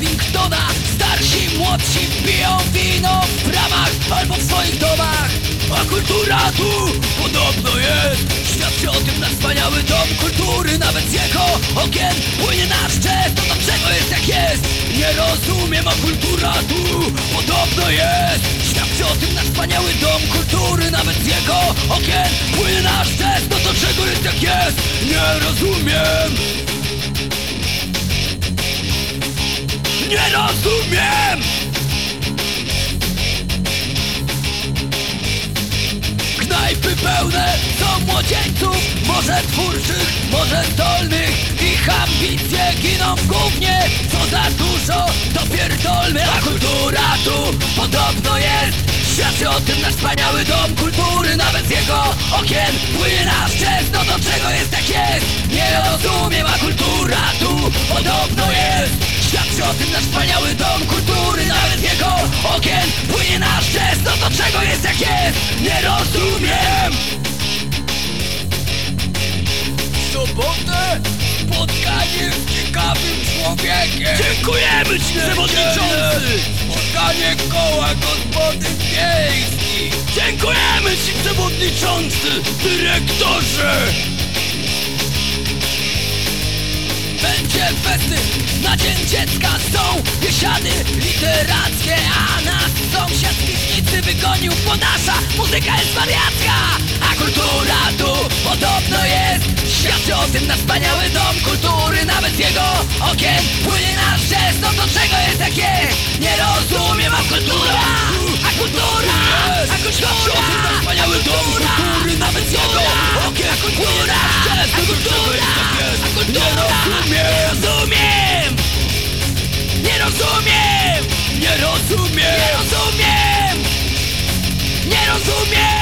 Remingtona Starsi, młodsi piją wino w bramach albo w swoich domach. A kultura tu podobno jest. Świadczy o tym nasz wspaniały dom kultury Nawet z jego okien płynie nasz chest To do czego jest jak jest? Nie rozumiem, a kultura tu podobno jest. Świadczy o tym nasz wspaniały dom kultury Nawet z jego okien płynie nasz chest To do czego jest jak jest? Nie rozumiem Nie rozumiem! Knajpy pełne są młodzieńców Może twórczych, może zdolnych Ich ambicje giną w gównie Co za dużo, to pierdolmy A kultura tu podobno jest Świadczy o tym nasz wspaniały dom kultury Nawet z jego okien płynie chest No do czego jest tak jest? Nie rozumiem, a kultura tu podobno jest O tym nasz wspaniały dom kultury Nawet jego okien płynie nasz chest No do czego jest jak jest? Nie rozumiem. W sobotę spotkanie z ciekawym człowiekiem. Dziękujemy Ci przewodniczący. Spotkanie koła gospodyń wiejskich Dziękujemy Ci przewodniczący Dyrektorze Festyn na Dzień Dziecka Są biesiady literackie A nas sąsiad z piwnicy wygonił Bo nasza muzyka jest wariacka A kultura tu podobno jest. Świadczy o tym nasz wspaniały dom kultury Nawet z jego okien płynie nasz chest No do czego jest tak jest? Nie rozumiem, rozumiem! Nie rozumiem! Nie rozumiem! Nie rozumiem!